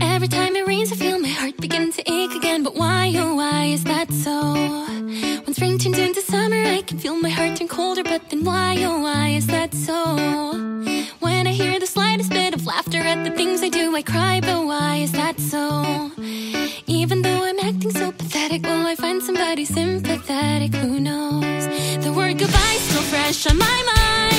Every time it rains, I feel my heart begin to ache again. But why, oh, why is that so? When spring turns into summer, I can feel my heart turn colder. But then why, oh, why is that so? When I hear the slightest bit of laughter at the things I do, I cry. But why is that so? Even though I'm acting so pathetic, will I find somebody sympathetic? Who knows? The word goodbye's still fresh on my mind.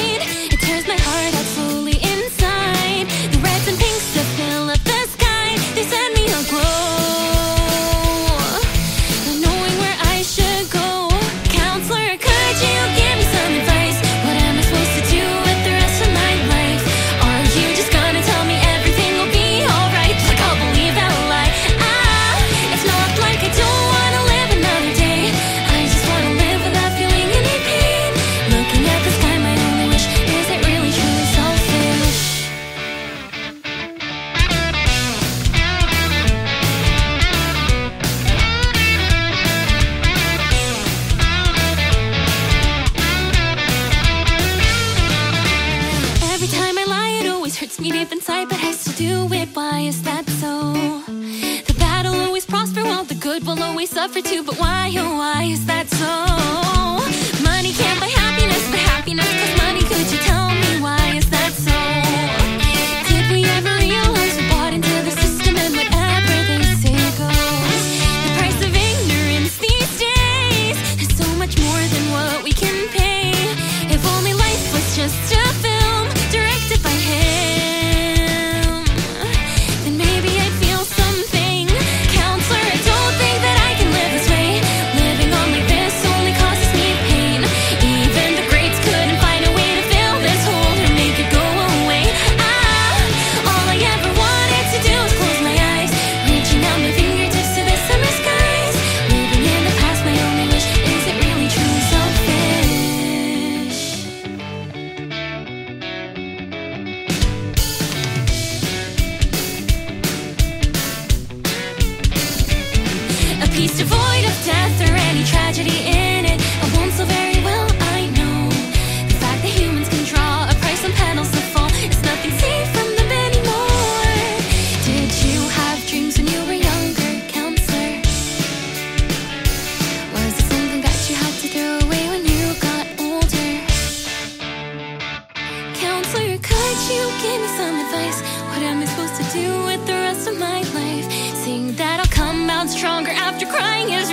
Me deep inside, but I still do it. Why is that so? The bad will always prosper while the good will always suffer too. But why, oh, why is that so? Money can't buy happiness, but happiness death or any tragedy in it. I won't so very well, I know. The fact that humans can draw a price on petals that fall is nothing safe from them anymore. Did you have dreams when you were younger, counselor? Was it something that you had to throw away when you got older? Counselor, could you give me some advice? What am I supposed to do with the rest of my life? Seeing that I'll come out stronger after crying is